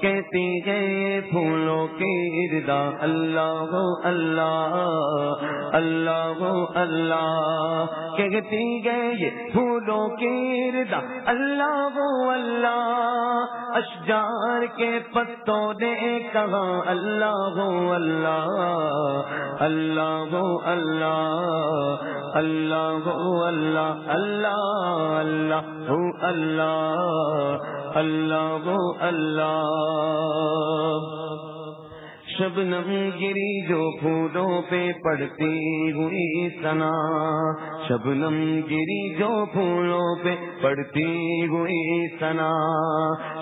کہتی گئے پھولوں کے اردا اللہ ہو اللہ اللہ۔ ہو اللہ کہتی گئے پھولوں کے اردا اللہ ہو اللہ، اشجار کے پتوں نے کہا، اللہ ہو اللہ اللہ ہو اللہ اللہ ہو اللہ اللہ اللہ ہو اللہ اللہ اللہ۔ شبنم گری جو پھولوں پہ پڑتی ہوئی سنا۔ شبنم گری جو پھولوں پہ پڑتی ہوئی سنا۔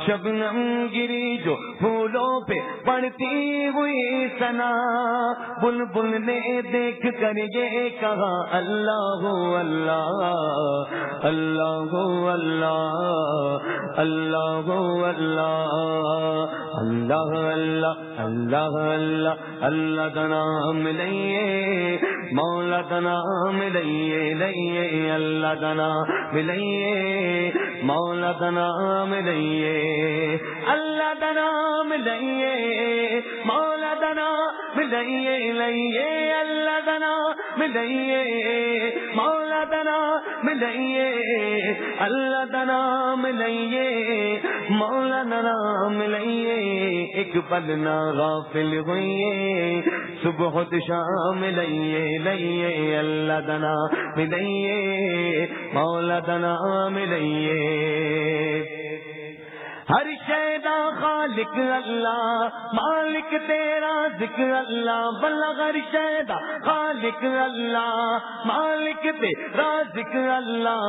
شبنم گری جو پھولوں پہ پڑتی ہوئی سنا۔ بل نے دیکھ کر یہ کہا، اللہ ہو اللہ اللہ ہو اللہ اللہ ہو اللہ۔ اللہ اللہ اللہ اللہ اللہ کا نام لئیے، مولا کا نام لئیے لئیے، اللہ کا نام لئیے، مولا کا نام لئیے، اللہ کا نام لئیے، مولا کا نام لئیے لئیے، اللہ کا نام لئیے، مولا کا نام لئیے، اللہ دا نام لئیے مولا نام لئیے، ایک پل نہ غافل ہوئیے، صبح شام لئیے لئیے، اللہ دنا ملئیے مولا دنا ملئیے ہر شیدا خالق اللہ، مالک تیرا ذکر اللہ بل ہر شیدا خالق اللہ، مالک تیرا ذکر اللہ،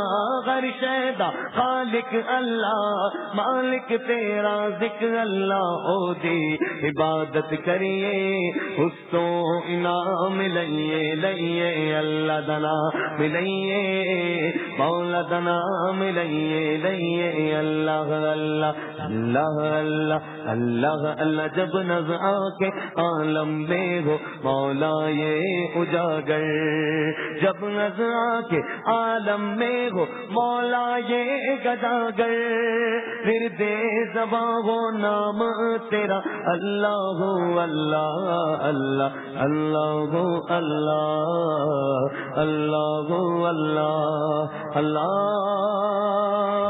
ہر شیدا خالق اللہ، مالک تیرا ذکر اللہ، او دی عبادت کریے، اس تو انعام لئیے لئیے اللہ دنا ملئیے مولا دنا ملئیے لئیے اللہ اللہ اللہ اللہ اللہ اللہ جب نظر آ کے عالم میں ہو مولا یہ اجاگر جب نظر آ کے عالم میں ہو مولا یہ گداگر پھر دے زباں ہو نام تیرا اللہ ہو اللہ اللہ اللہ ہو اللہ اللہ ہو اللہ اللہ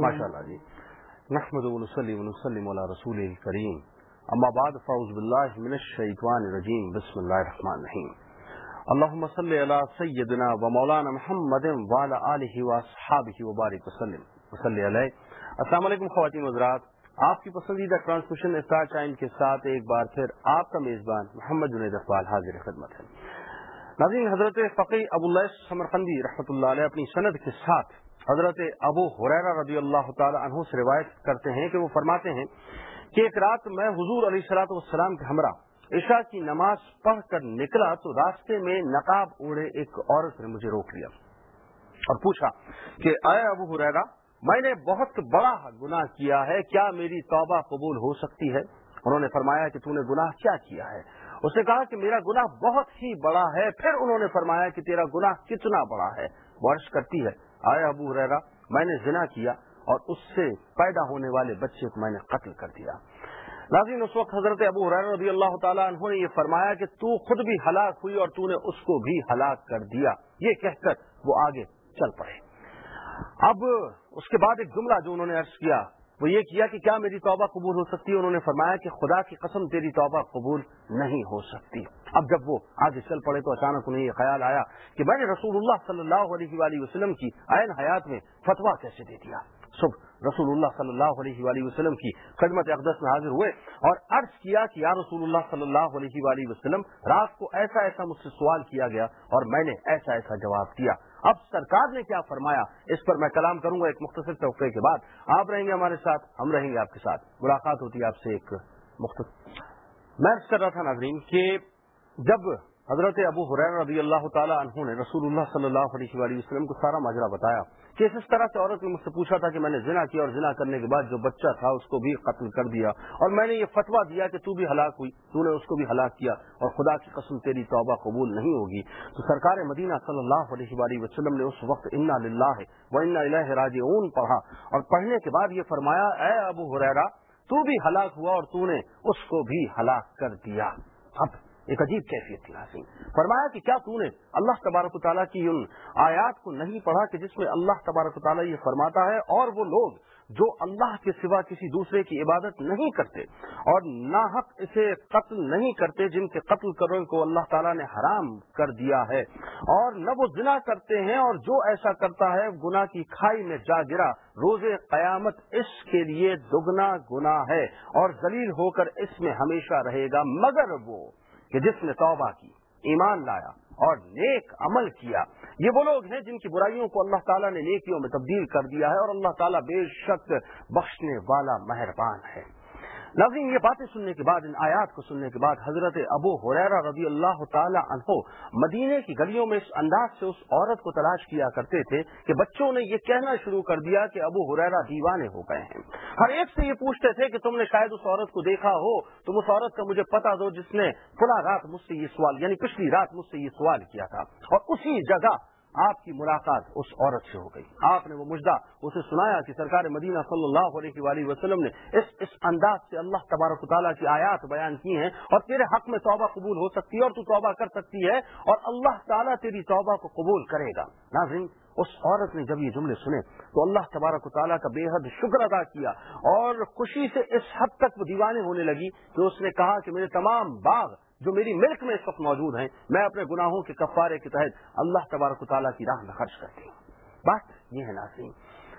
ماشاء اللہ جی۔ نحمد ونسلم علی رسول کریم۔ اما بعد فاؤز باللہ من الشیطان الرجیم۔ بسم اللہ الرحمن الرحیم۔ اللہم صلی علی سیدنا و مولانا محمد وعلی آلہ و اصحابہ و بارک وسلم۔ وصلی علیہ۔ السلام علیکم خواتین حضرات۔ آپ کی پسندیدہ ٹرانسمیشن اسٹار ٹائم کے ساتھ ایک بار پھر آپ کا میزبان محمد جنید اقبال حاضر خدمت ہے۔ ناظرین، حضرت فقی ابو اللہ سمرقندی رحمۃ اللہ علیہ اپنی سند کے ساتھ حضرت ابو حریرہ رضی اللہ تعالی عنہ سے روایت کرتے ہیں کہ وہ فرماتے ہیں کہ ایک رات میں حضور علیہ صلاۃ والسلام کے ہمراہ عشاء کی نماز پڑھ کر نکلا تو راستے میں نقاب اوڑے ایک عورت نے مجھے روک لیا اور پوچھا کہ اے ابو حریرہ میں نے بہت بڑا گناہ کیا ہے، کیا میری توبہ قبول ہو سکتی ہے؟ انہوں نے فرمایا کہ تو نے گناہ کیا کیا ہے؟ اس نے کہا کہ میرا گناہ بہت ہی بڑا ہے۔ پھر انہوں نے فرمایا کہ تیرا گناہ کتنا بڑا ہے۔ ورش کرتی ہے، آئے ابو ریرا میں نے زنا کیا اور اس سے پیدا ہونے والے بچے کو میں نے قتل کر دیا۔ ناظرین اس وقت حضرت ابو حریر رضی اللہ تعالیٰ عنہ نے یہ فرمایا کہ تو خود بھی ہلاک ہوئی اور تو نے اس کو بھی ہلاک کر دیا۔ یہ کہہ کر وہ آگے چل پڑے۔ اب اس کے بعد ایک جملہ جو انہوں نے عرض کیا۔ وہ یہ کیا کہ کیا میری توبہ قبول ہو سکتی ہے؟ انہوں نے فرمایا کہ خدا کی قسم تیری توبہ قبول نہیں ہو سکتی۔ اب جب وہ آگے چل پڑے تو اچانک انہیں یہ خیال آیا کہ میں نے رسول اللہ صلی اللہ علیہ وآلہ وسلم کی عین حیات میں فتوا کیسے دے دیا؟ صبح رسول اللہ صلی اللہ علیہ وآلہ وسلم کی خدمت اقدس میں حاضر ہوئے اور عرض کیا کہ یا رسول اللہ صلی اللہ علیہ وآلہ وسلم، رات کو ایسا ایسا مجھ سے سوال کیا گیا اور میں نے ایسا ایسا جواب دیا۔ اب سرکار نے کیا فرمایا؟ اس پر میں کلام کروں گا ایک مختصر توقع کے بعد۔ آپ رہیں گے ہمارے ساتھ، ہم رہیں گے آپ کے ساتھ۔ ملاقات ہوتی ہے آپ سے ایک مختصر۔ میں کر رہا تھا ناظرین کہ جب حضرت ابو حریر رضی اللہ تعالیٰ عنہ نے رسول اللہ صلی اللہ علیہ وسلم کو سارا ماجرا بتایا کہ اس طرح سے عورت نے مجھ سے پوچھا تھا کہ میں نے زنا کیا اور زنا کرنے کے بعد جو بچہ تھا اس کو بھی قتل کر دیا اور میں نے یہ فتویٰ دیا کہ تو بھی ہلاک ہوئی، تو نے اس کو بھی ہلاک کیا اور خدا کی قسم تیری توبہ قبول نہیں ہوگی۔ تو سرکار مدینہ صلی اللہ علیہ وآلہ وسلم نے اس وقت انا للہ و انا الہ راج پڑھا اور پڑھنے کے بعد یہ فرمایا، اے ابو حریرا تو بھی ہلاک ہوا اور تو نے اس کو بھی ہلاک کر دیا۔ اب ایک عجیب کیفیت تھی حاصل۔ فرمایا کہ کیا تو نے اللہ تبارک و تعالیٰ کی ان آیات کو نہیں پڑھا کہ جس میں اللہ تبارک و تعالیٰ یہ فرماتا ہے اور وہ لوگ جو اللہ کے سوا کسی دوسرے کی عبادت نہیں کرتے اور نہ حق اسے قتل نہیں کرتے جن کے قتل کرنے کو اللہ تعالیٰ نے حرام کر دیا ہے اور نہ وہ زنا کرتے ہیں اور جو ایسا کرتا ہے گناہ کی کھائی میں جا گرا۔ روز قیامت اس کے لیے دگنا گنا ہے اور ذلیل ہو کر اس میں ہمیشہ رہے گا، مگر وہ کہ جس نے توبہ کی، ایمان لایا اور نیک عمل کیا۔ یہ وہ لوگ ہیں جن کی برائیوں کو اللہ تعالیٰ نے نیکیوں میں تبدیل کر دیا ہے اور اللہ تعالیٰ بے شک بخشنے والا مہربان ہے۔ ناظرین یہ باتیں سننے کے بعد، ان آیات کو سننے کے بعد، حضرت ابو حریرا رضی اللہ تعالی عنہ مدینے کی گلیوں میں اس انداز سے اس عورت کو تلاش کیا کرتے تھے کہ بچوں نے یہ کہنا شروع کر دیا کہ ابو حریرا دیوانے ہو گئے ہیں۔ ہر ایک سے یہ پوچھتے تھے کہ تم نے شاید اس عورت کو دیکھا ہو، تم اس عورت کا مجھے پتا دو جس نے فلاں رات مجھ سے یہ سوال یعنی پچھلی رات مجھ سے یہ سوال کیا تھا۔ اور اسی جگہ آپ کی ملاقات اس عورت سے ہو گئی۔ آپ نے وہ مجدہ اسے سنایا کہ سرکار مدینہ صلی اللہ علیہ وآلہ وسلم نے اس اس انداز سے اللہ تبارک و تعالیٰ کی آیات بیان کی ہیں اور تیرے حق میں توبہ قبول ہو سکتی ہے اور تو توبہ کر سکتی ہے اور اللہ تعالیٰ تیری توبہ کو قبول کرے گا۔ ناظرین، اس عورت نے جب یہ جملے سنے تو اللہ تبارک و تعالیٰ کا بے حد شکر ادا کیا اور خوشی سے اس حد تک وہ دیوانے ہونے لگی کہ اس نے کہا کہ میرے تمام باغ جو میری ملک میں اس وقت موجود ہیں، میں اپنے گناہوں کے کفارے کے تحت اللہ تبارک و تعالیٰ کی راہ میں خرچ کرتی ہوں۔ بات یہ ہے ناظرین،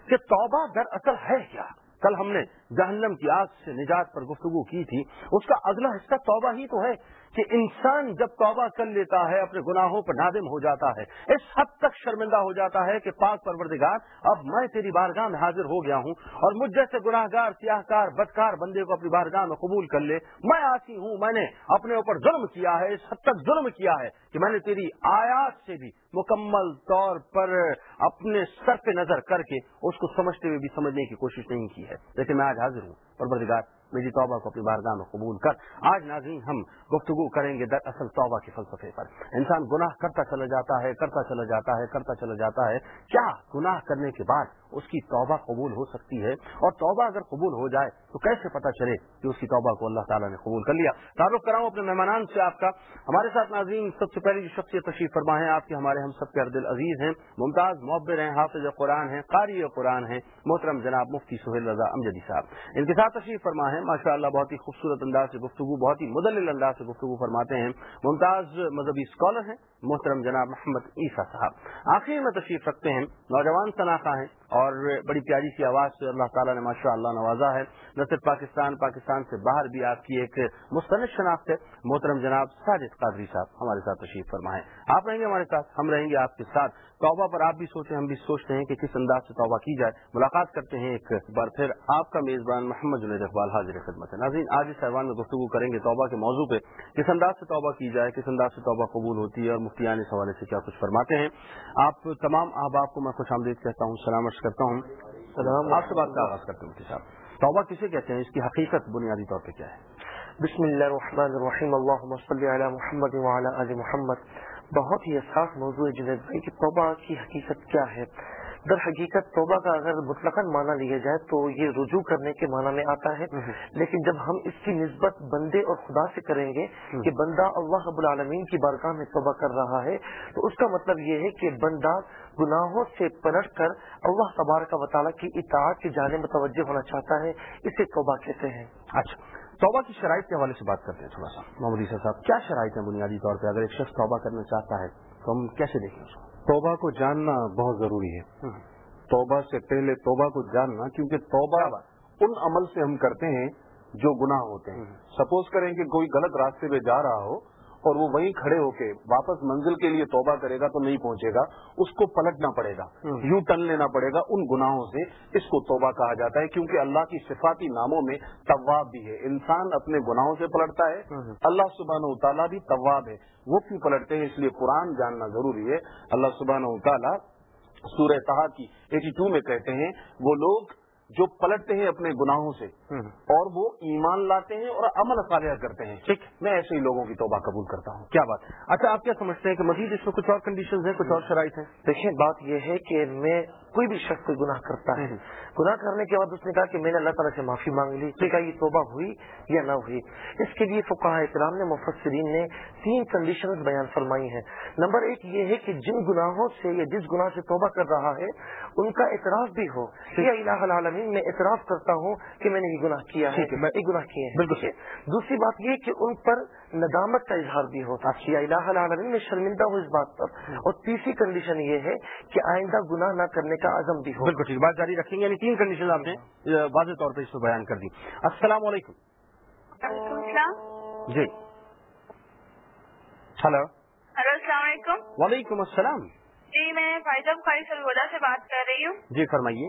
کہ توبہ در اصل ہے کیا؟ کل ہم نے جہنم کی آگ سے نجات پر گفتگو کی تھی، اس کا اگلا حصہ توبہ ہی تو ہے۔ کہ انسان جب توبہ کر لیتا ہے، اپنے گناہوں پر نادم ہو جاتا ہے۔ اس حد تک شرمندہ ہو جاتا ہے کہ پاک پروردگار، اب میں تیری بارگاہ میں حاضر ہو گیا ہوں اور مجھ جیسے گناہ گار سیاہ کار بدکار بندے کو اپنی بارگاہ میں قبول کر لے۔ میں آتی ہوں، میں نے اپنے اوپر ظلم کیا ہے، اس حد تک ظلم کیا ہے کہ میں نے تیری آیات سے بھی مکمل طور پر اپنے سر پہ نظر کر کے اس کو سمجھتے ہوئے بھی سمجھنے کی کوشش نہیں کی ہے۔ لیکن میں آج حاضر ہوں۔ پروردگار، میری توبہ کو اپنی بارگاہ میں قبول کر۔ آج ناظرین، ہم گفتگو کریں گے در اصل توبہ کے فلسفے پر۔ انسان گناہ کرتا چلا جاتا ہے، کرتا چلا جاتا ہے، کرتا چلا جاتا ہے۔ کیا گناہ کرنے کے بعد اس کی توبہ قبول ہو سکتی ہے۔ اور توبہ اگر قبول ہو جائے تو کیسے پتہ چلے کہ اس کی توبہ کو اللہ تعالیٰ نے قبول کر لیا؟ تعارف کراؤں اپنے مہمانان سے آپ کا۔ ہمارے ساتھ ناظرین، سب سے پہلی جو شخصیت تشریف فرما ہے، آپ کے ہمارے ہم سب کے اردل عزیز ہیں، ممتاز، معبر ہیں، حافظ قرآن ہیں، قاری قرآن ہیں، محترم جناب مفتی سہیل رضا امجدی صاحب۔ ان کے ساتھ تشریف فرما ہے۔ ماشاء اللہ بہت ہی خوبصورت انداز سے گفتگو، بہت ہی مدلل انداز سے گفتگو فرماتے ہیں۔ ممتاز مذہبی اسکالر ہیں، محترم جناب محمد عیسیٰ صاحب۔ آخر میں تشریف رکھتے ہیں، نوجوان شناخہ ہیں اور بڑی پیاری سی آواز سے اللہ تعالیٰ نے ماشاء اللہ نوازا ہے۔ نہ صرف پاکستان پاکستان سے باہر بھی آپ کی ایک مستند شناخت ہے۔ محترم جناب ساجد قادری صاحب، ہمارے ساتھ تشریف فرمائیں۔ آپ رہیں گے ہمارے ساتھ؟ ہم رہیں گے آپ کے ساتھ۔ توبہ پر آپ بھی سوچیں، ہم بھی سوچتے ہیں کہ کس انداز سے توبہ کی جائے۔ ملاقات کرتے ہیں ایک بار پھر آپ کا میزبان محمد جنید اقبال حاضر خدمت ہے۔ ناظرین، آج اس ایوان میں گفتگو کریں گے توبہ کے موضوع پہ۔ کس انداز سے توبہ کی جائے، کس انداز سے توبہ قبول ہوتی ہے اور مفتیان اس حوالے سے کیا کچھ فرماتے ہیں۔ آپ تمام احباب کو میں خوش آمدید کہتا ہوں۔ سلامت کرتا ہوں۔ آپ سے بات کا آغاز کرتے ہیں صاحب توبہ کسے کہتے ہیں؟ اس کی حقیقت بنیادی طور پہ کیا ہے؟ بسم اللہ الرحمن الرحیم۔ اللہم صلی علی محمد وعلی آل محمد۔ بہت ہی احساس موضوع ہے جنید بھائی کہ توبہ کی حقیقت کیا ہے؟ در حقیقت توبہ کا اگر مطلق معنی لیا جائے تو یہ رجوع کرنے کے معنی میں آتا ہے۔ لیکن جب ہم اس کی نسبت بندے اور خدا سے کریں گے کہ بندہ اللہ رب العالمین کی بارگاہ میں توبہ کر رہا ہے تو اس کا مطلب یہ ہے کہ بندہ گناہوں سے پلٹ کر اللہ تبارک و تعالیٰ کی اطاعت کی جانے میں توجہ ہونا چاہتا ہے اسے توبہ کہتے ہیں۔ اچھا۔ توبہ کی شرائط کے حوالے سے بات کرتے ہیں تھوڑا سا۔ محمد عیسیٰ صاحب کیا شرائط ہیں بنیادی طور پہ؟ اگر ایک شخص توبہ کرنا چاہتا ہے تو ہم کیسے دیکھیں اس کو؟ توبہ کو جاننا بہت ضروری ہے۔ توبہ سے پہلے توبہ کو جاننا کیونکہ توبہ ان عمل سے ہم کرتے ہیں جو گناہ ہوتے ہیں۔ سپوز کریں کہ کوئی غلط راستے پہ جا رہا ہو اور وہ وہیں کھڑے ہو کے واپس منزل کے لیے توبہ کرے گا تو نہیں پہنچے گا اس کو پلٹنا پڑے گا یوں ٹن لینا پڑے گا ان گناہوں سے اس کو توبہ کہا جاتا ہے کیونکہ اللہ کی صفاتی ناموں میں طواب بھی ہے۔ انسان اپنے گناہوں سے پلٹتا ہے اللہ سبحانہ و تعالیٰ بھی طواب ہے۔ وہ کیوں پلٹتے ہیں؟ اس لیے قرآن جاننا ضروری ہے۔ اللہ سبحانہ و تعالیٰ سورہ تحا کی ایٹی ٹو میں کہتے ہیں وہ لوگ جو پلٹتے ہیں اپنے گناہوں سے اور وہ ایمان لاتے ہیں اور عمل صالحہ کرتے ہیں۔ ٹھیک۔ میں ایسے ہی لوگوں کی توبہ قبول کرتا ہوں۔ کیا بات اچھا آپ کیا سمجھتے ہیں کہ مزید اس میں کچھ اور کنڈیشنز ہیں کچھ اور شرائط ہیں؟ دیکھیں بات یہ ہے کہ میں کوئی بھی شخص کوئی گناہ کرتا ہے۔ گناہ کرنے کے بعد اس نے کہا کہ میں نے اللہ تعالیٰ سے معافی مانگ لی۔ کہ کہا یہ توبہ ہوئی یا نہ ہوئی؟ اس کے لیے فقہ اکرام نے مفسرین نے تین کنڈیشنز بیان فرمائی ہیں۔ نمبر ایک یہ ہے کہ جن گناہوں سے یا جس گناہ سے توبہ کر رہا ہے ان کا اعتراف بھی ہو۔ یا الہ العالمین میں اعتراف کرتا ہوں کہ میں نے یہ گناہ کیا ہے۔ میں یہ گناہ کیے ہیں۔ بالکل دوسری بات یہ کہ ان پر ندامت کا اظہار بھی ہوتا یا الہ العالمین میں شرمندہ ہوں اس بات پر۔ اور تیسری کنڈیشن یہ ہے کہ آئندہ گناہ نہ کرنے کا عزم بھی ہو۔ بالکل ٹھیک بات جاری رکھیں گے۔ یعنی تین کنڈیشن آپ نے واضح طور پہ اس کو بیان کر دی۔ السلام علیکم۔ وعلیکم السلام۔ جی۔ ہلو ہلو السلام علیکم۔ وعلیکم السلام۔ جی میں فائدہ بخاری سلوڈا سے بات کر رہی ہوں۔ جی فرمائیے۔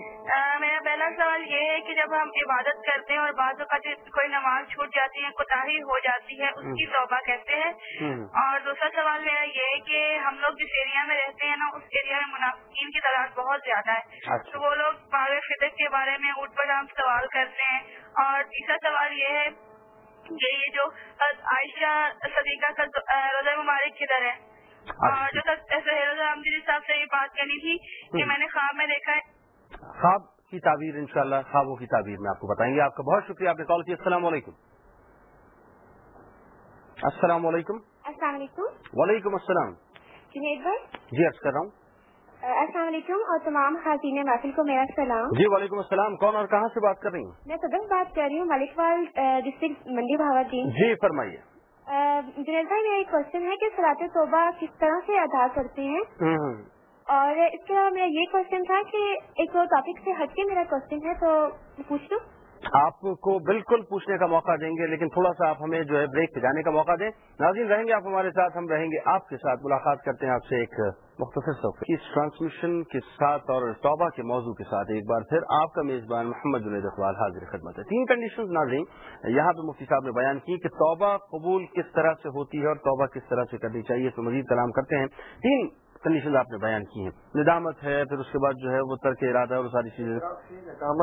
میرا پہلا سوال یہ ہے کہ جب ہم عبادت کرتے ہیں اور بعض اوقات کوئی نماز چھوٹ جاتی ہے کوتاہی ہو جاتی ہے اس کی توبہ کہتے ہیں۔ اور دوسرا سوال میرا یہ ہے کہ ہم لوگ جس ایریا میں رہتے ہیں نا اس ایریا میں منافقین کی تعداد بہت زیادہ ہے۔ اچھا۔ تو وہ لوگ باغ فطر کے بارے میں اٹھ پر ہم سوال کرتے ہیں۔ اور تیسرا سوال یہ ہے کہ یہ جو عائشہ صدیقہ کا روزہ مبارک کدھر ہے جو صاحب سے یہ بات کرنی تھی کہ میں نے خواب میں دیکھا ہے۔ خواب کی تعبیر انشاءاللہ خوابوں کی تعبیر میں آپ کو بتائیں گے۔ آپ کا بہت شکریہ آپ نے کال کیا السلام علیکم۔ السلام علیکم۔ السلام علیکم۔ وعلیکم السلام۔ جنید بھائی جی عرض کر رہا ہوں۔ السلام علیکم اور تمام خواتین محفل کو میرا سلام۔ جی وعلیکم السلام۔ کون اور کہاں سے بات کر رہی ہیں؟ میں صدر بات کر رہی ہوں ملک وال ڈسٹرکٹ منڈی بھاوردین جی فرمائیے۔ جنید بھائی میرا ایک کوشچن ہے کہ سرات توبہ کس طرح سے ادا کرتے ہیں؟ اور اس کے علاوہ میرا یہ کوشچن تھا کہ ایک ٹاپک سے ہٹ کے میرا کوشچن ہے تو پوچھ لوں آپ کو بالکل پوچھنے کا موقع دیں گے، لیکن تھوڑا سا آپ ہمیں جو ہے بریک پہ جانے کا موقع دیں۔ ناظرین، رہیں گے آپ ہمارے ساتھ، ہم رہیں گے آپ کے ساتھ۔ ملاقات کرتے ہیں آپ سے ایک مختصر اس ٹرانسمیشن کے ساتھ اور توبہ کے موضوع کے ساتھ ایک بار پھر آپ کا میزبان محمد جنید اقبال حاضر خدمت ہے۔ تین کنڈیشن ناظرین، یہاں پہ مفتی صاحب نے بیان کی کہ توبہ قبول کس طرح سے ہوتی ہے اور توبہ کس طرح سے کرنی چاہیے۔ اس مزید کلام کرتے ہیں۔ تین کنڈیشن آپ نے بیان کی ہیں۔ ندامت ہے پھر اس کے بعد جو ہے وہ ترک ارادہ اور ساری چیزیں۔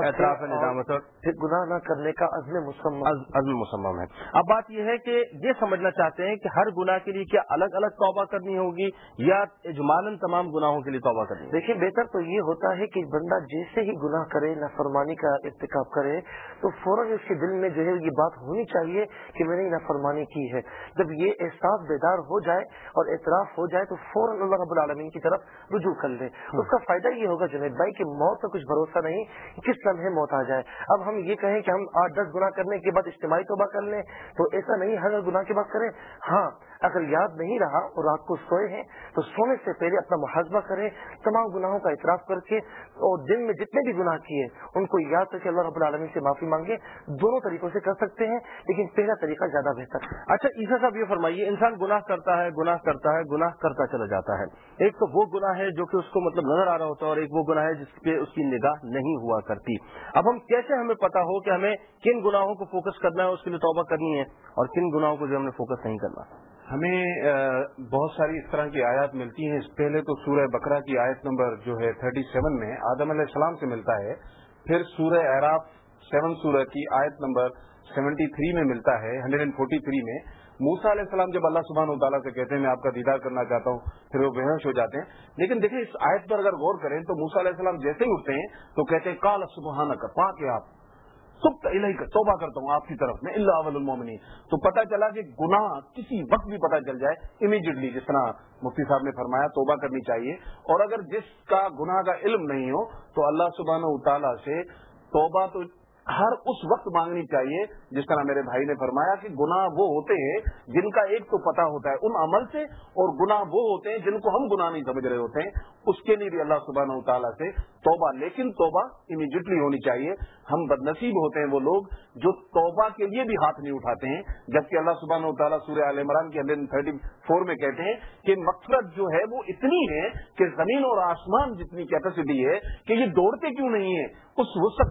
اعتراف ہے ندامت اور پھر گناہ نہ کرنے کا عزم عزم مسمم ہے۔ اب بات یہ ہے کہ یہ سمجھنا چاہتے ہیں کہ ہر گناہ کے لیے کیا الگ الگ توبہ کرنی ہوگی یا اجمالاً تمام گناہوں کے لیے توبہ کرنی ہوگی؟ دیکھیں بہتر تو یہ ہوتا ہے کہ بندہ جیسے ہی گناہ کرے نافرمانی کا ارتکاب کرے تو فوراً اس کے دل میں جو ہے یہ بات ہونی چاہیے کہ میں نے نافرمانی کی ہے۔ جب یہ احساس بیدار ہو جائے اور اعتراف ہو جائے تو فوراً اللہ رب العالمین کی طرف رجوع کر لیں۔ اس کا فائدہ یہ ہوگا جنید بھائی کہ موت کا کچھ بھروسہ نہیں کس لمحے موت آ جائے۔ اب ہم یہ کہیں کہ ہم آٹھ دس گنا کرنے کے بعد اجتماعی توبہ کر لیں تو ایسا نہیں ہر گناہ کے بعد کریں۔ ہاں اگر یاد نہیں رہا اور رات کو سوئے ہیں، تو سونے سے پہلے اپنا محاسبہ کریں، تمام گناہوں کا اعتراف کر کے اور دن میں جتنے بھی گناہ کیے، ان کو یاد کر کے اللہ رب العالمین سے معافی مانگے دونوں طریقوں سے کر سکتے ہیں، لیکن پہلا طریقہ زیادہ بہتر ہے۔ اچھا عیسا صاحب یہ فرمائیے، انسان گناہ کرتا ہے، گناہ کرتا ہے، گناہ کرتا چلا جاتا ہے۔ ایک تو وہ گناہ ہے جو کہ اس کو مطلب نظر آ رہا ہوتا ہے اور ایک وہ گناہ ہے جس پہ اس کی نگاہ نہیں ہوا کرتی۔ اب ہم کیسے ہمیں پتا ہو کہ ہمیں کن گناہوں کو فوکس کرنا ہے، اس کے لیے توبہ کرنی ہے اور کن گناہوں کو جو ہم نے فوکس نہیں کرنا۔ ہمیں بہت ساری اس طرح کی آیات ملتی ہیں۔ پہلے تو سورہ بکرا کی آیت نمبر جو ہے تھرٹی سیون میں آدم علیہ السلام سے ملتا ہے، پھر سورہ اعراف سیون سورہ کی آیت نمبر سیونٹی تھری میں ملتا ہے، ہنڈریڈ اینڈ فورٹی تھری میں۔ موسا علیہ السلام جب اللہ سبحانہ و تعالیٰ سے کہتے ہیں، میں آپ کا دیدار کرنا چاہتا ہوں، پھر وہ بے ہو جاتے ہیں۔ لیکن دیکھیں، اس آیت پر اگر غور کریں تو موسا علیہ السلام جیسے ہی اٹھتے ہیں تو کہتے ہیں کال سبحانہ کا پاک ہے آپ سب الہی کا توبہ کرتا ہوں آپ کی طرف میں اللہ اول المومنین۔ تو پتہ چلا کہ گناہ کسی وقت بھی پتہ چل جائے امیڈیٹلی جس طرح مفتی صاحب نے فرمایا توبہ کرنی چاہیے۔ اور اگر جس کا گناہ کا علم نہیں ہو، تو اللہ سبحانہ و تعالیٰ سے توبہ تو ہر اس وقت مانگنی چاہیے جس طرح میرے بھائی نے فرمایا کہ گناہ وہ ہوتے ہیں جن کا ایک تو پتہ ہوتا ہے ان عمل سے اور گناہ وہ ہوتے ہیں جن کو ہم گناہ نہیں سمجھ رہے ہوتے ہیں۔ اس کے لیے بھی اللہ سبحانہ و تعالیٰ سے توبہ، لیکن توبہ امیڈیٹلی ہونی چاہیے۔ ہم بد نصیب ہوتے ہیں وہ لوگ جو توبہ کے لیے بھی ہاتھ نہیں اٹھاتے ہیں۔ جبکہ اللہ سبحانہ و تعالیٰ سورہ عال عمران کے ہنڈریڈ تھرٹی فور میں کہتے ہیں کہ مقصد جو ہے وہ اتنی ہے کہ زمین اور آسمان جتنی کیپیسٹی ہے کہ یہ دوڑتے کیوں نہیں ہے اس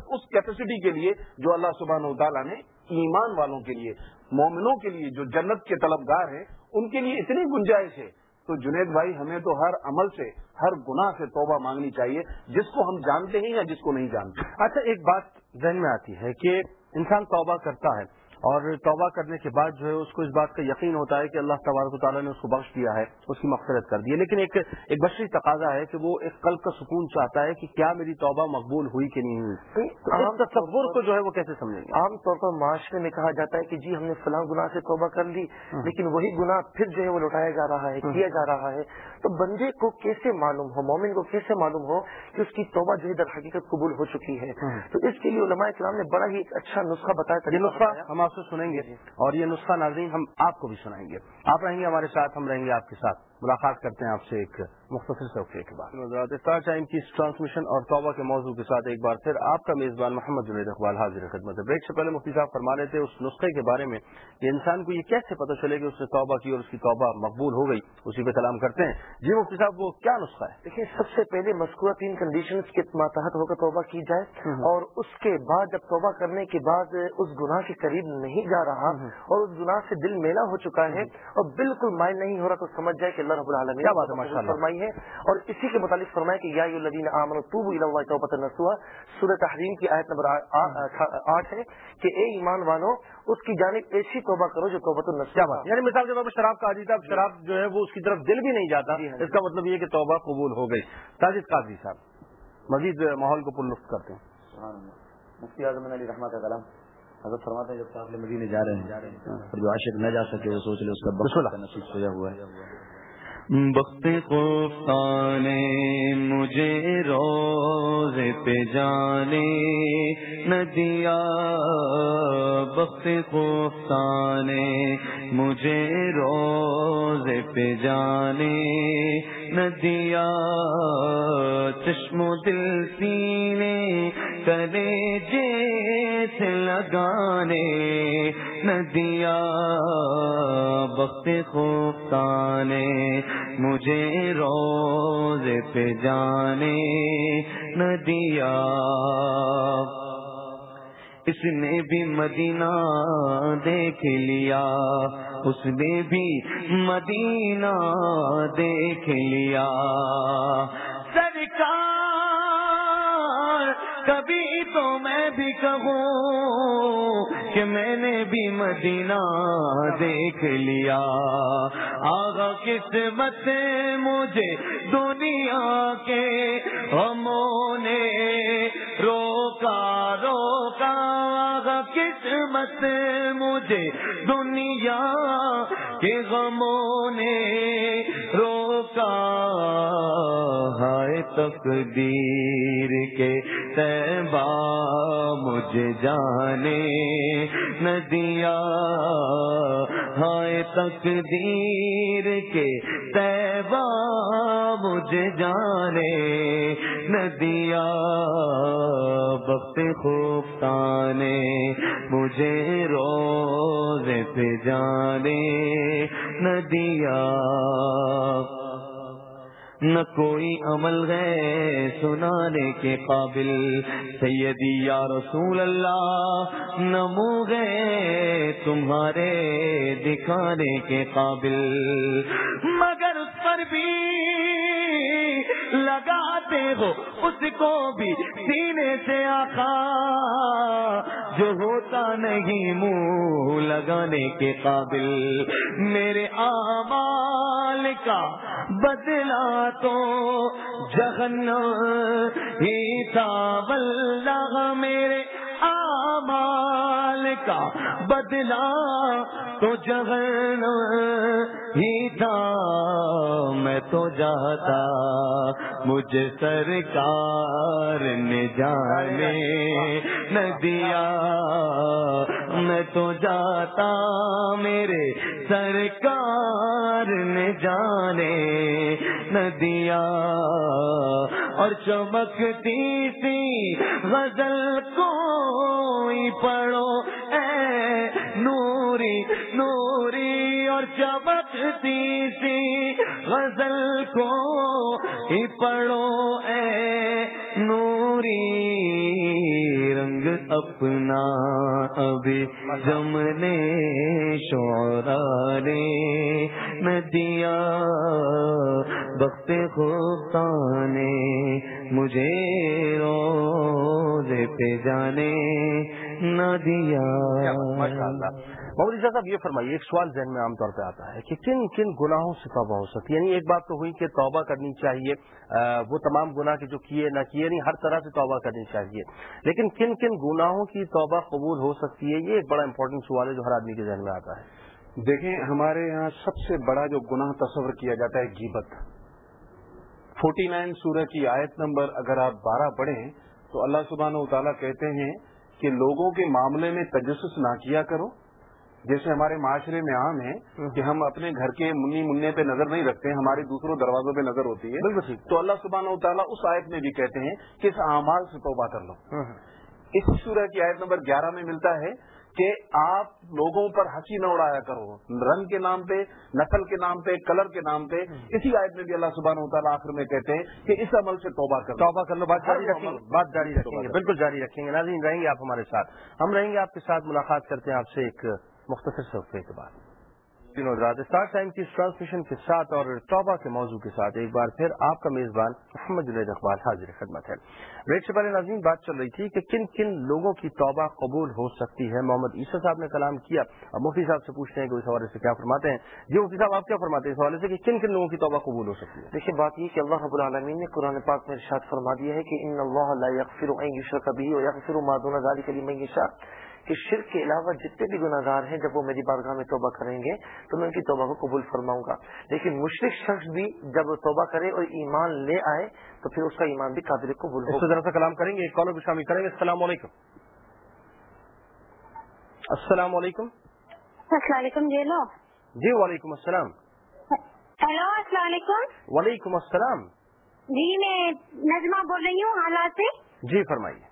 اس کیپیسٹی کے لیے جو اللہ سبحانہ و تعالیٰ نے ایمان والوں کے لیے، مومنوں کے لیے جو جنت کے طلبگار ہیں، ان کے لیے اتنی گنجائش ہے۔ تو جنید بھائی، ہمیں تو ہر عمل سے، ہر گناہ سے توبہ مانگنی چاہیے، جس کو ہم جانتے ہیں یا جس کو نہیں جانتے۔ اچھا ایک بات ذہن میں آتی ہے کہ انسان توبہ کرتا ہے۔ اور توبہ کرنے کے بعد جو ہے اس کو اس بات کا یقین ہوتا ہے کہ اللہ تبارک و تعالیٰ نے اس کو بخش دیا ہے اس کی مقصرت کر دی ہے۔ لیکن ایک ایک بشری تقاضا ہے کہ وہ ایک قلب کا سکون چاہتا ہے کہ کیا میری توبہ مقبول ہوئی کہ نہیں ہوئی۔ عام تصور کو جو ہے وہ کیسے سمجھیں گے؟ عام طور پر معاشرے میں کہا جاتا ہے کہ جی ہم نے فلاں گناہ سے توبہ کر لی لیکن وہی گناہ پھر جو ہے وہ لوٹایا جا رہا ہے کیا جا رہا ہے۔ تو بندے کو کیسے معلوم ہو مومن کو کیسے معلوم ہو کہ اس کی توبہ جو ہے در حقیقت قبول ہو چکی ہے؟ تو اس کے لیے علماء کرام نے بڑا ہی ایک اچھا نسخہ بتایا نسخہ ہم آپ سے سنیں گے اور یہ نسخہ ناظرین ہم آپ کو بھی سنائیں گے۔ آپ رہیں گے ہمارے ساتھ، ہم رہیں گے آپ کے ساتھ۔ ملاقات کرتے ہیں آپ سے ایک مختصر سے کے بعد۔ اسٹار ٹائم کی ٹرانسمیشن اور توبہ کے موضوع کے ساتھ ایک بار پھر آپ کا میزبان محمد جنید اقبال حاضر خدمت ہے۔ بریک سے پہلے مفتی صاحب فرما رہے تھے اس نسخے کے بارے میں کہ انسان کو یہ کیسے پتہ چلے کہ اس نے توبہ کی اور اس کی توبہ مقبول ہو گئی۔ اسی پہ کلام کرتے ہیں۔ جی مفتی صاحب وہ کیا نسخہ ہے؟ دیکھیے سب سے پہلے مذکورہ تین کنڈیشن کے ماتحت ہو کر توبہ کی جائے اور اس کے بعد جب توبہ کرنے کے بعد اس گناہ کے قریب نہیں جا رہا اور اس گناہ سے دل میلا ہو چکا ہے اور بالکل مائل نہیں ہو رہا تو سمجھ جائے کہ اللہ رب العالمین کیا بات ہے؟ فرمائی ہے اور اسی کے متعلق فرمایا کہ یا الذین آمنوا توبوا الی اللہ توبۃ نصوحا سورہ تحریم کی آیت نمبر 8 ہے کہ اے ایمان والوں اس کی جانب ایسی توبہ کرو جو توبۃ النصوحا یعنی مثال کے طور پر شراب کا عادی تھا شراب جو ہے وہ اس کی طرف دل بھی نہیں جاتا جی ہاں۔ اس کا مطلب یہ کہ توبہ قبول ہو گئی۔ ساجد قاضی صاحب مزید ماحول کو پر لطف کرتے ہیں۔ مفتی اعظم علی رحمۃ کلام۔ حضرت فرماتے ہیں جب قابل مدینے جا رہے ہیں اور جو عاشق نہ جا سکے وہ سوچ لے اس کا نصیب سویا ہوا ہے۔ بخت خوفانے مجھے روز پہ جانے ندیا بخت خوفانے مجھے روز پہ جانے ندیا چشم و دل سینے کرے جیسے لگانے ندیا بخت خوفتانے مجھے روز پہ جانے ندیا اس نے بھی مدینہ دیکھ لیا اس نے بھی مدینہ دیکھ لیا۔ سرکار کبھی تو میں بھی کہوں کہ میں نے بھی مدینہ دیکھ لیا۔ آگا قسمت مجھے دنیا کے ہموں نے روکا روکا۔ آگا قسمت مجھے دنیا کے غموں نے روکا ہائے تقدیر کے تیبا مجھے جانے ندیا ہائے تقدیر کے تیبا مجھے جانے۔ ندیا بخت خوب تانے، مجھے روز پہ جانے۔ ندیا نہ کوئی عمل ہے سنانے کے قابل۔ سیدی یا رسول اللہ نمو گئے تمہارے دکھانے کے قابل۔ مگر اس پر بھی لگاتے ہو، اس کو بھی سینے سے آخا جو ہوتا نہیں منہ لگانے کے قابل، میرے آمال کا بدلا تو جگن ہی تھا۔ بلّہ میرے آمال کا بدلا تو جہنم ہی تھا میں تو جاتا مجھے سرکار نے جانے نہ دیا، میں تو جاتا، میرے سرکار نے جانے نہ دیا۔ اور چمکتی سی غزل کوئی پڑھو نوری نوری، اور چمکتی سی غزل کو ہی پڑھو اے نوری، رنگ اپنا ابھی جمنے شعرا نے ندیا بخت خوبانے مجھے روزے پہ جانے۔ نہ دیا۔ رضا صاحب یہ فرمائیے ایک سوال ذہن میں عام طور پہ آتا ہے کہ کن کن گناہوں سے توبہ ہو سکتی ہے؟ یعنی ایک بات تو ہوئی کہ توبہ کرنی چاہیے وہ تمام گناہ کے جو کیے نہ کیے نہیں ہر طرح سے توبہ کرنی چاہیے۔ لیکن کن کن گناہوں کی توبہ قبول ہو سکتی ہے؟ یہ ایک بڑا امپورٹنٹ سوال ہے جو ہر آدمی کے ذہن میں آتا ہے۔ دیکھیں ہمارے یہاں سب سے بڑا جو گناہ تصور کیا جاتا ہے گیبت فورٹی نائن سورہ کی آیت نمبر اگر آپ بارہ پڑھیں تو اللہ سبحانہ و تعالیٰ کہتے ہیں کہ لوگوں کے معاملے میں تجسس نہ کیا کرو۔ جیسے ہمارے معاشرے میں عام ہے کہ ہم اپنے گھر کے منی منہ پہ نظر نہیں رکھتے ہماری دوسروں دروازوں پہ نظر ہوتی ہے۔ بالکل تو اللہ سبحانہ و تعالیٰ اس آیت میں بھی کہتے ہیں کہ اس اعمال سے توبہ کر لو۔ اس سورہ کی آیت نمبر گیارہ میں ملتا ہے کہ آپ لوگوں پر ہنسی نہ اڑایا کرو رنگ کے نام پہ نسل کے نام پہ کلر کے نام پہ۔ اسی آیت میں بھی اللہ سبحانہ و تعالیٰ آخر میں کہتے ہیں کہ اس عمل سے توبہ کر توبہ کر لو بات جاری رکھیں گے بات جاری رکھیں گے بالکل جاری رکھیں گے۔ ناظرین رہیں گے آپ ہمارے ساتھ۔ ہم رہیں گے آپ کے ساتھ ملاقات کرتے ہیں آپ سے ایک مختصر صفحے کے بعد۔ اسٹار ٹائم کی ٹرانسمیشن کے ساتھ اور توبہ کے موضوع کے ساتھ ایک بار پھر آپ کا میزبان محمد جنید اقبال حاضر خدمت ہے۔ بریک سے ناظرین بات چل رہی تھی کہ کن کن لوگوں کی توبہ قبول ہو سکتی ہے؟ محمد عیسیٰ صاحب نے کلام کیا۔ اب مفتی صاحب سے پوچھتے ہیں کہ اس حوالے سے کیا فرماتے ہیں؟ جی مفتی صاحب، آپ کیا فرماتے ہیں اس حوالے سے کہ کن کن لوگوں کی توبہ قبول ہو سکتی ہے؟ دیکھیے، بات یہ کہ اللہ رب العالمین نے قرآن پاک میں ارشاد فرما دیا ہے کہ ان اللہ لا یغفر ان یشرک به ویغفر ما دون ذلك لمن یشاء۔ کہ شرک کے علاوہ جتنے بھی گناہ گار ہیں جب وہ میری بارگاہ میں توبہ کریں گے تو میں ان کی توبہ کو قبول فرماؤں گا۔ لیکن مشرق شخص بھی جب توبہ کرے اور ایمان لے آئے تو پھر اس کا ایمان بھی قابل قبول اس ذرا سا کلام کریں گے ایک کالر بھی شامل کریں گے۔ السلام علیکم۔ السلام علیکم۔ السلام علیکم جی لو جی وعلیکم السلام۔ ہیلو السلام علیکم۔ وعلیکم السلام۔ جی میں نظمہ بول رہی ہوں حالات سے۔ جی فرمائیے۔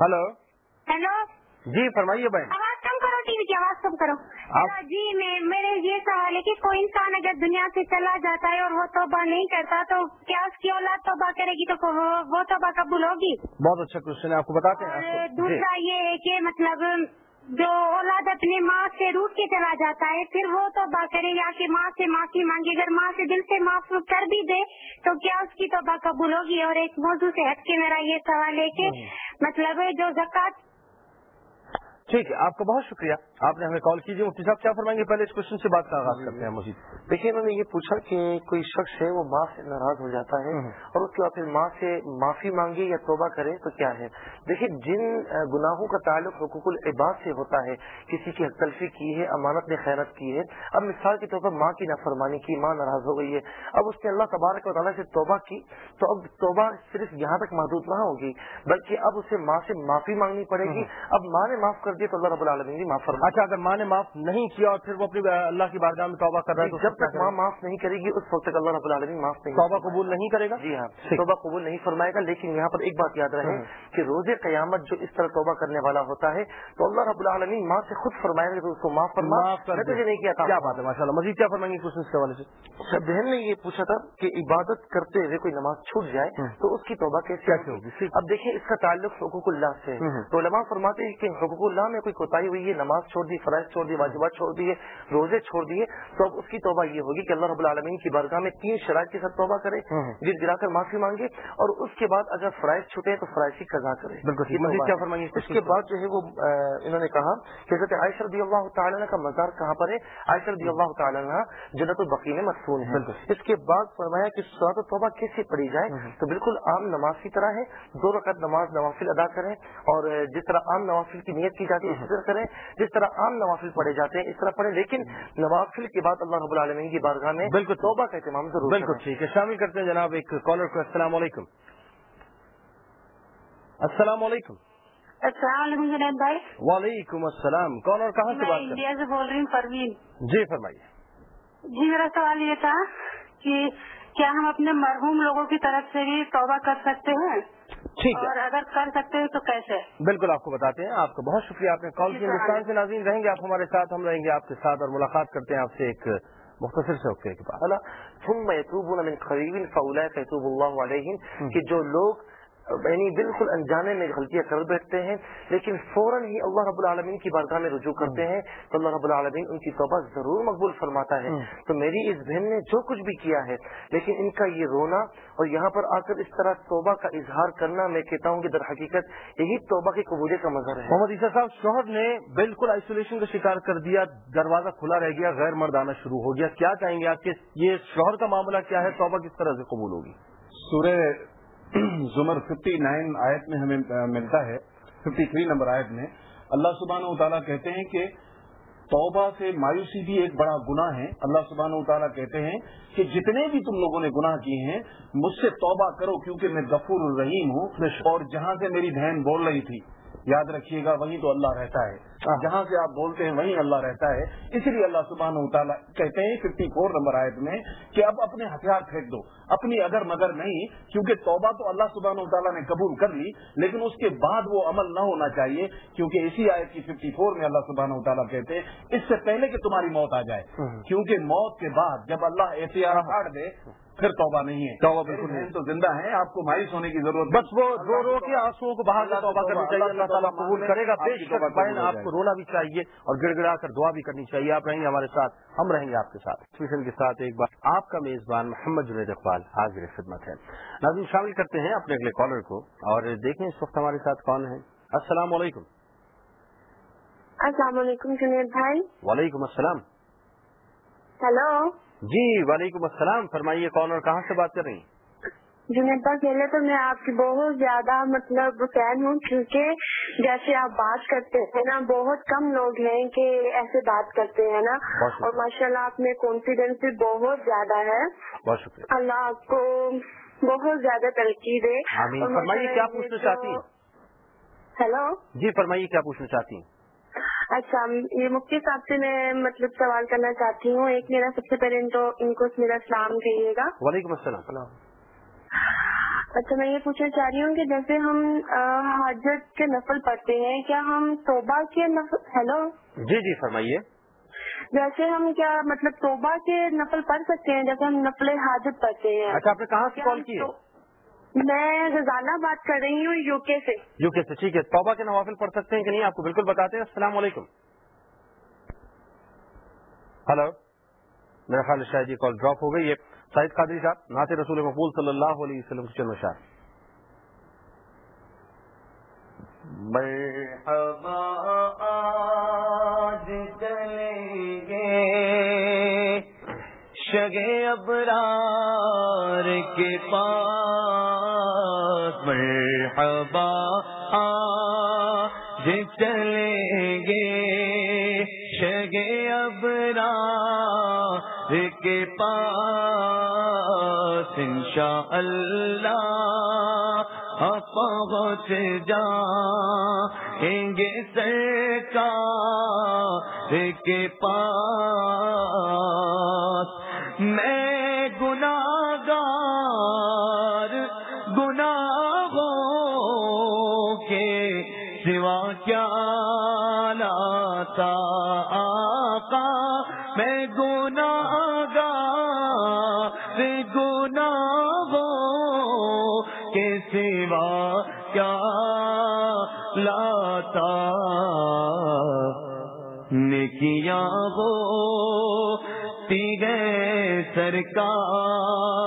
ہلو ہیلو جی فرمائیے بہن آواز کم کرو ٹی وی کی آواز کم کرو۔ جی میں میرے یہ سوال ہے کہ کوئی انسان اگر دنیا سے چلا جاتا ہے اور وہ توبہ نہیں کرتا تو کیا اس کی اولاد توبہ کرے گی؟ تو وہ توبہ قبول ہوگی؟ بہت اچھا کوشچن ہے آپ کو بتاتے ہیں۔ کو- جی۔ دوسرا یہ ہے کہ مطلب جو اولاد اپنے ماں سے روٹ کے چلا جاتا ہے پھر وہ توبہ کرے یا کہ ماں سے معافی مانگے۔ اگر ماں سے دل سے معاف کر بھی دے تو کیا اس کی توبہ قبول ہوگی؟ اور ایک موضوع سے ہٹ کے میرا یہ سوال ہے کہ مطلب جو زکات ٹھیک ہے آپ کا بہت شکریہ۔ آپ نے ہمیں کال کیجیے مفتی صاحب کیا فرمائیں گے؟ پہلے اس کوشچن سے بات کا آغاز کرتے ہیں مزید۔ دیکھیے انہوں نے یہ پوچھا کہ کوئی شخص ہے وہ ماں سے ناراض ہو جاتا ہے اور اس کے بعد پھر ماں سے معافی مانگے یا توبہ کرے تو کیا ہے؟ دیکھیے جن گناہوں کا تعلق حقوق العباد سے ہوتا ہے کسی کی حق تلفی کی ہے امانت نے خیرت کی ہے اب مثال کے طور پر ماں کی نافرمانی کی ماں ناراض ہو گئی ہے اب اس نے اللہ تبارک و تعالیٰ سے توبہ کی تو اب توبہ صرف یہاں تک محدود نہ ہوگی بلکہ اب اسے ماں سے معافی مانگنی پڑے گی۔ اب ماں نے معاف کر دیا تو اللہ رب العالمین بھی معاف فرما اچھا اگر ماں نے معاف نہیں کیا اور پھر وہ اپنی اللہ کی بارگاہ میں توبہ کر رہا ہے تو جب تک ماں معاف نہیں کرے گی اس وقت تک اللہ رب العالمین معاف نہیں توبہ قبول نہیں کرے گا؟ جی ہاں۔ توبہ قبول نہیں فرمائے گا لیکن یہاں پر ایک بات یاد رہے کہ روز قیامت جو اس طرح توبہ کرنے والا ہوتا ہے تو اللہ رب العالمین ماں سے خود فرمائے گا اس کو معاف فرما۔ معاف کر میں دے۔ تجھے نہیں کیا تھا۔ کیا بات ہے ماشاء اللہ مزید کیا فرمائیں گے کچھ اس کے حوالے سے؟ اچھا، بہن نے یہ پوچھا تھا کہ عبادت کرتے ہوئے کوئی نماز چھوٹ جائے تو اس کی توبہ کیسے ہوگی؟ اب دیکھیں اس کا تعلق حقوق اللہ سے ہے۔ تو علماء فرماتے ہیں کہ حقوق اللہ میں کوئی کوتاہی ہوئی ہے نماز چھوڑ دی فرائض چھوڑ دی واجبات چھوڑ دیے روزے چھوڑ دیے تو اب اس کی توبہ یہ ہوگی کہ اللہ رب العالمین کی برگاہ میں تین شرائط کے ساتھ توبہ کرے گر گرا کر معافی مانگے اور اس کے بعد اگر فرائض چھٹے تو فرائض کی قضا کرے۔ بالکل کیا۔ فرمائیے اس کے بعد جو ہے وہ انہوں نے کہا کہ حضرت عائشہ رضی اللہ تعالیٰ کا مزار کہاں پر ہے؟ عائشہ رضی اللہ تعالیٰ عنہ جنت البقی میں مدفون ہے۔ اس کے بعد فرمایا کہ سورت توبہ کیسے پڑھی جائے؟ تو بالکل عام نماز کی طرح ہے دو رکعت نماز نوافل ادا کریں اور جس طرح عام نوافل کی نیت کی جاتی ہے اسی طرح کریں جس طرح عام نوافل پڑھے جاتے ہیں اس طرح پڑھیں لیکن نوافل کے بعد اللہ رب العالمین کی بارگاہ میں بالکل توبہ کا اہتمام ضرور بالکل۔ ٹھیک ہے۔ شامل کرتے ہیں جناب ایک کالر کو۔ السلام علیکم۔ السلام علیکم۔ السلام علیکم جنید بھائی۔ وعلیکم السلام۔ کون اور کہاں سے بات کر انڈیا سے بول رہی ہوں پروین۔ جی فرمائیے۔ جی میرا سوال یہ تھا کہ کیا ہم اپنے مرحوم لوگوں کی طرف سے بھی توبہ کر سکتے ہیں؟ ٹھیک ہے۔ اور اگر کر سکتے ہیں تو کیسے؟ بالکل آپ کو بتاتے ہیں۔ آپ کا بہت شکریہ۔ آپ نے کال جی، کی۔ ہندوستان سے ناظرین رہیں گے آپ ہمارے ساتھ۔ ہم رہیں گے آپ کے ساتھ اور ملاقات کرتے ہیں آپ سے ایک مختصر سے وقفے کے بعد۔ ثم يتوبون من قریب فاولئک يتوب اللہ علیہم کہ جو لوگ یعنی بالکل انجانے میں غلطیاں کر بیٹھتے ہیں لیکن فوراً ہی اللہ رب العالمین کی بارگاہ میں رجوع کرتے ہیں تو اللہ رب العالمین ان کی توبہ ضرور مقبول فرماتا ہے۔ تو میری اس بہن نے جو کچھ بھی کیا ہے لیکن ان کا یہ رونا اور یہاں پر آ کر اس طرح توبہ کا اظہار کرنا میں کہتا ہوں کہ در حقیقت یہی توبہ کی قبولیت کا مظہر ہے۔ محمد عیسیٰ صاحب شوہر نے بالکل آئسولیشن کا شکار کر دیا دروازہ کھلا رہ گیا غیر مرد آنا شروع ہو گیا۔ کیا کہیں گے آپ کے یہ شوہر کا معاملہ کیا ہے؟ توبہ کس طرح سے قبول ہوگی؟ سورہ زمر 59 آیت میں ہمیں ملتا ہے 53 نمبر آیت میں۔ اللہ سبحانہ و تعالیٰ کہتے ہیں کہ توبہ سے مایوسی بھی ایک بڑا گناہ ہے۔ اللہ سبحانہ و تعالیٰ کہتے ہیں کہ جتنے بھی تم لوگوں نے گناہ کیے ہیں، مجھ سے توبہ کرو کیونکہ میں غفور الرحیم ہوں۔ اور جہاں سے میری بہن بول رہی تھی یاد رکھیے گا وہیں تو اللہ رہتا ہے۔ جہاں سے آپ بولتے ہیں وہیں اللہ رہتا ہے۔ اس لیے اللہ سبحانہ و تعالیٰ کہتے ہیں ففٹی فور نمبر آیت میں کہ اب اپنے ہتھیار پھینک دو اپنی اگر مگر نہیں کیونکہ توبہ تو اللہ سبحانہ و تعالیٰ نے قبول کر لی لیکن اس کے بعد وہ عمل نہ ہونا چاہیے کیونکہ اسی آیت کی ففٹی فور میں اللہ سبحانہ و تعالیٰ کہتے ہیں اس سے پہلے کہ تمہاری موت آ جائے۔ کیونکہ موت کے بعد جب اللہ احتیاط دے پھر توبہ نہیں ہے۔ توبہ بالکل بہن تو زندہ ہیں آپ کو مایوس ہونے کی ضرورت بس وہ رو رو کے آنسو کو کے توبہ کرنی چاہیے اللہ تعالیٰ قبول کرے گا۔ بے آپ شک بہن کو رونا بھی چاہیے اور گڑ گڑا کر دعا بھی کرنی چاہیے۔ آپ رہیں گے ہمارے ساتھ ہم رہیں گے آپ کے ساتھ۔ ٹویشن کے ساتھ ایک بار آپ کا میزبان محمد جنید اقبال حاضر خدمت ہے۔ ناظرین شامل کرتے ہیں اپنے اگلے کالر کو اور دیکھیں اس وقت ہمارے ساتھ کون ہے السلام علیکم۔ السلام علیکم جنید بھائی۔ وعلیکم السلام۔ ہیلو۔ جی وعلیکم السلام فرمائیے کون اور کہاں سے بات کر رہی ہیں؟ جنید بھائی پہلے تو میں آپ کی بہت زیادہ مطلب فین ہوں کیونکہ جیسے آپ بات کرتے ہیں نا بہت کم لوگ ہیں کہ ایسے بات کرتے ہیں نا۔ اور ماشاء اللہ آپ میں کانفیڈینس بھی بہت زیادہ ہے۔ بہت شکریہ۔ اللہ آپ کو بہت زیادہ ترقی دے۔ فرمائیے کیا پوچھنا چاہتی ہیں؟ ہیلو جی فرمائیے کیا پوچھنا چاہتی ہیں؟ اچھا یہ مفتی صاحب سے میں مطلب سوال کرنا چاہتی ہوں۔ ایک میرا سب سے پہلے تو ان کو میرا سلام کہیے گا۔ وعلیکم السلام۔ اچھا میں یہ پوچھنا چاہ رہی ہوں کہ جیسے ہم حاجت کے نفل پڑھتے ہیں کیا ہم توبہ کے نفل ہیلو؟ جی جی فرمائیے۔ جیسے ہم کیا مطلب توبہ کے نفل پڑھ سکتے ہیں جیسے ہم نفل حاجت پڑھتے ہیں۔ اچھا آپ نے کہاں سے کال کی میں غزالہ بات کر رہی ہوں یو کے سے۔ یو کے سے ٹھیک ہے۔ توبہ کے نوافل پڑھ سکتے ہیں کہ نہیں؟ آپ کو بالکل بتاتے ہیں۔ السلام علیکم۔ ہلو میرا خیال شاید یہ کال ڈراپ ہو گئی۔ ہے سعید قادری صاحب نعت رسول مقبول صلی اللہ علیہ وسلم کے چند اشعار مرحبا آج چلیں گے۔ شگے ابرار کے پاس مرحبا، آج چلیں گے۔ شگے ابرار کے پاس انشاء اللہ پہنچ جائیں گے۔ سرکار کے پاس میں گناہ سرکار